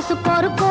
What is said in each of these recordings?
మనసు కోరుకో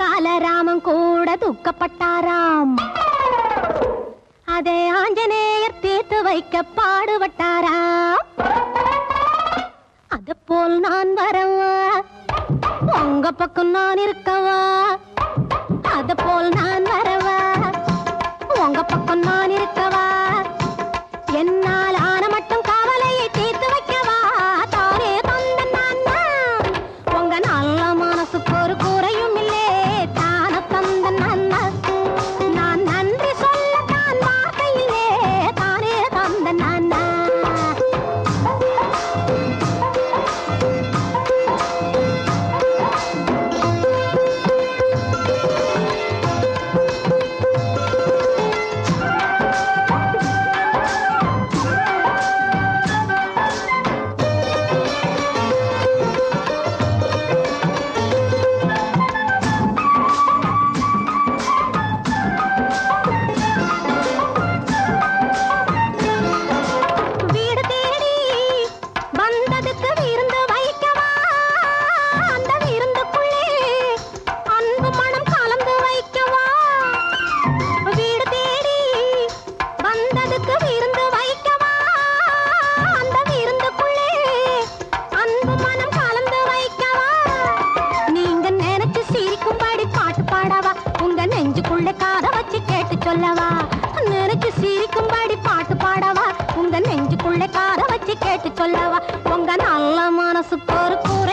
காலராமன் கூட துக்கப்பட்டாராம். அதை ஆஞ்சநேயர் தீர்த்து வைக்க பாடுபட்டாரா அது போல் நான் வரவா? உங்க பக்கம் நான் இருக்கவா? அது போல் நான் வரவா? உங்க பக்கம் நான் நெருச்சு சிரிக்கும்படி பாட்டு பாடவா? உங்க நெஞ்சுக்குள்ள கார வச்சு கேட்டு சொல்லவா? உங்க நல்ல மனசு பொறுக்கும்